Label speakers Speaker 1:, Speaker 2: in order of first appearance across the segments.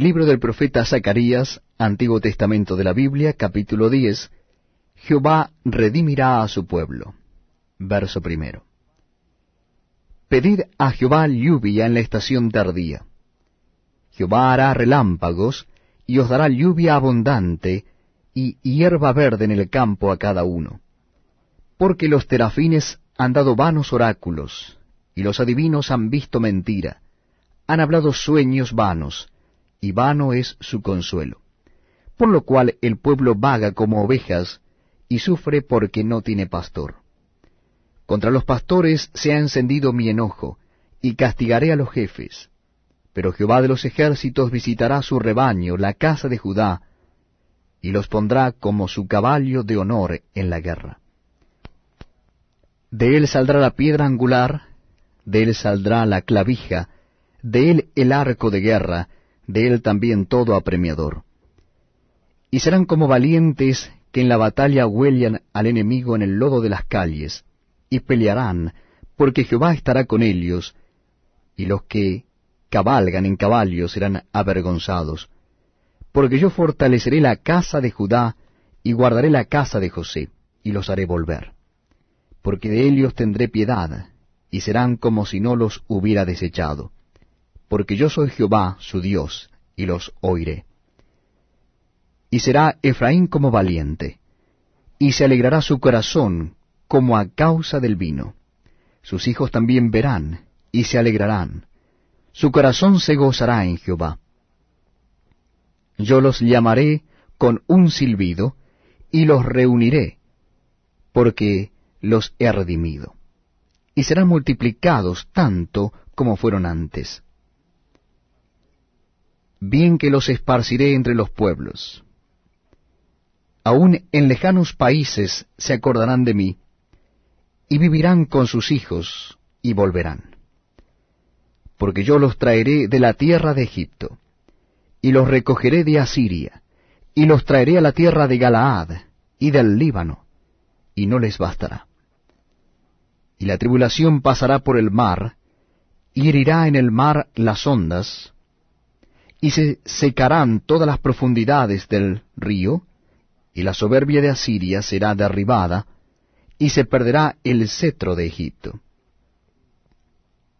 Speaker 1: Libro del profeta Zacarías, Antiguo Testamento de la Biblia, capítulo 10. Jehová redimirá a su pueblo. Verso primero. Pedid a Jehová lluvia en la estación tardía. Jehová hará relámpagos, y os dará lluvia abundante, y hierba verde en el campo a cada uno. Porque los terafines han dado vanos oráculos, y los adivinos han visto mentira, han hablado sueños vanos, y vano es su consuelo. Por lo cual el pueblo vaga como ovejas, y sufre porque no tiene pastor. Contra los pastores se ha encendido mi enojo, y castigaré a los jefes. Pero Jehová de los ejércitos visitará su rebaño, la casa de Judá, y los pondrá como su caballo de honor en la guerra. De él saldrá la piedra angular, de él saldrá la clavija, de él el arco de guerra, de él también todo apremiador. Y serán como valientes que en la batalla huellan al enemigo en el lodo de las calles, y pelearán, porque Jehová estará con ellos, y los que cabalgan en caballos serán avergonzados. Porque yo fortaleceré la casa de Judá, y guardaré la casa de José, y los haré volver. Porque de ellos tendré piedad, y serán como si no los hubiera desechado porque yo soy Jehová su Dios, y los oiré. Y será Efraín como valiente, y se alegrará su corazón como a causa del vino. Sus hijos también verán, y se alegrarán. Su corazón se gozará en Jehová. Yo los llamaré con un silbido, y los reuniré, porque los he redimido. Y serán multiplicados tanto como fueron antes bien que los esparciré entre los pueblos. Aún en lejanos países se acordarán de mí, y vivirán con sus hijos, y volverán. Porque yo los traeré de la tierra de Egipto, y los recogeré de Asiria, y los traeré a la tierra de Galaad, y del Líbano, y no les bastará. Y la tribulación pasará por el mar, y herirá en el mar las ondas, y se secarán todas las profundidades del río, y la soberbia de Asiria será derribada, y se perderá el cetro de Egipto.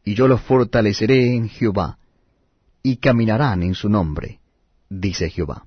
Speaker 1: Y yo los fortaleceré en Jehová, y caminarán en su nombre, dice Jehová.